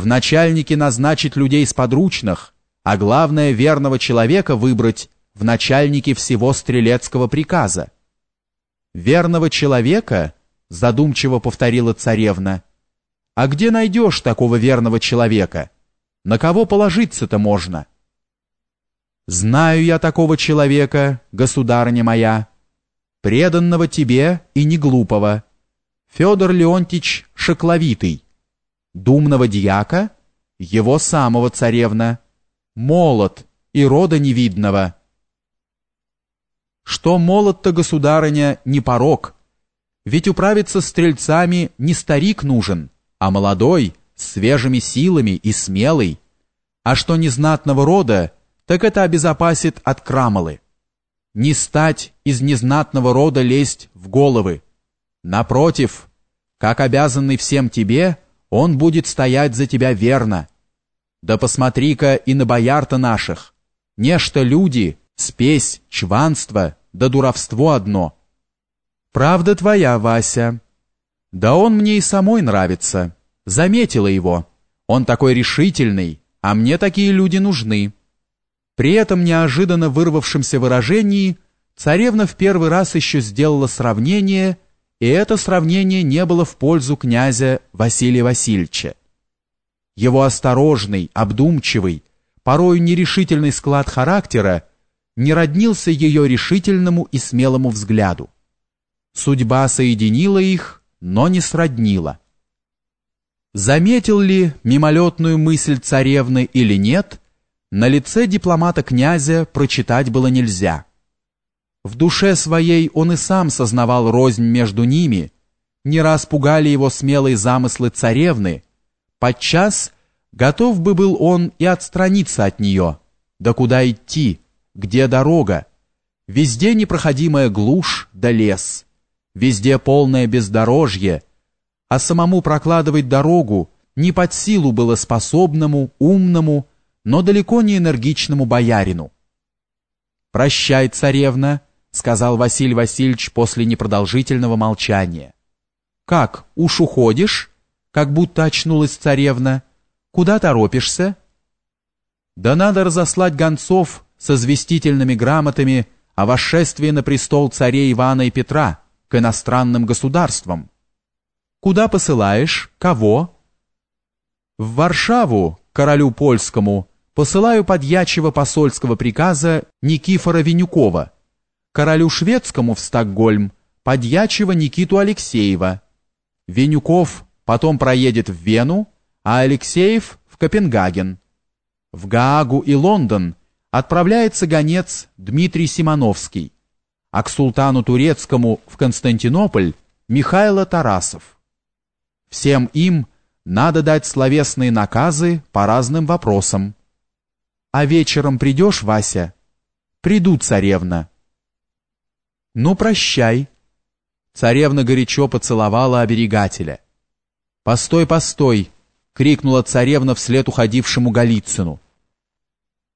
в начальники назначить людей с подручных, а главное верного человека выбрать в начальники всего стрелецкого приказа. «Верного человека?» — задумчиво повторила царевна. «А где найдешь такого верного человека? На кого положиться-то можно?» «Знаю я такого человека, государыня моя, преданного тебе и не глупого, Федор Леонтич Шокловитый, думного дьяка, его самого царевна, молод и рода невидного. Что молод-то, государыня, не порог, ведь управиться стрельцами не старик нужен, а молодой, свежими силами и смелый, а что незнатного рода, так это обезопасит от крамолы. Не стать из незнатного рода лезть в головы. Напротив, как обязанный всем тебе, он будет стоять за тебя верно. Да посмотри-ка и на бояр-то наших. Нечто люди, спесь, чванство, да дуровство одно. Правда твоя, Вася. Да он мне и самой нравится. Заметила его. Он такой решительный, а мне такие люди нужны. При этом неожиданно вырвавшемся выражении царевна в первый раз еще сделала сравнение, и это сравнение не было в пользу князя Василия Васильевича. Его осторожный, обдумчивый, порою нерешительный склад характера не роднился ее решительному и смелому взгляду. Судьба соединила их, но не сроднила. Заметил ли мимолетную мысль царевны или нет, на лице дипломата князя прочитать было нельзя. В душе своей он и сам сознавал рознь между ними, не раз пугали его смелые замыслы царевны, Подчас готов бы был он и отстраниться от нее. Да куда идти? Где дорога? Везде непроходимая глушь да лес. Везде полное бездорожье. А самому прокладывать дорогу не под силу было способному, умному, но далеко не энергичному боярину. «Прощай, царевна», — сказал Василий Васильевич после непродолжительного молчания. «Как, уж уходишь?» как будто очнулась царевна. «Куда торопишься?» «Да надо разослать гонцов со известительными грамотами о восшествии на престол царей Ивана и Петра к иностранным государствам». «Куда посылаешь? Кого?» «В Варшаву, королю польскому, посылаю подьячего посольского приказа Никифора Винюкова, королю шведскому в Стокгольм, подьячего Никиту Алексеева. Винюков потом проедет в Вену, а Алексеев в Копенгаген. В Гаагу и Лондон отправляется гонец Дмитрий Симоновский, а к султану турецкому в Константинополь Михайло Тарасов. Всем им надо дать словесные наказы по разным вопросам. А вечером придешь, Вася? Приду, царевна. Ну, прощай. Царевна горячо поцеловала оберегателя. «Постой, постой!» — крикнула царевна вслед уходившему Голицыну.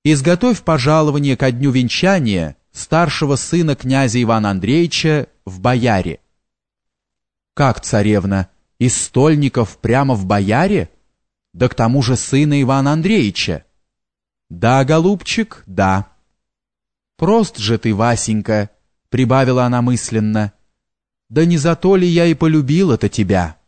«Изготовь пожалование ко дню венчания старшего сына князя Ивана Андреевича в бояре». «Как, царевна, из стольников прямо в бояре? Да к тому же сына Ивана Андреевича». «Да, голубчик, да». «Прост же ты, Васенька», — прибавила она мысленно. «Да не за то ли я и полюбила-то тебя?»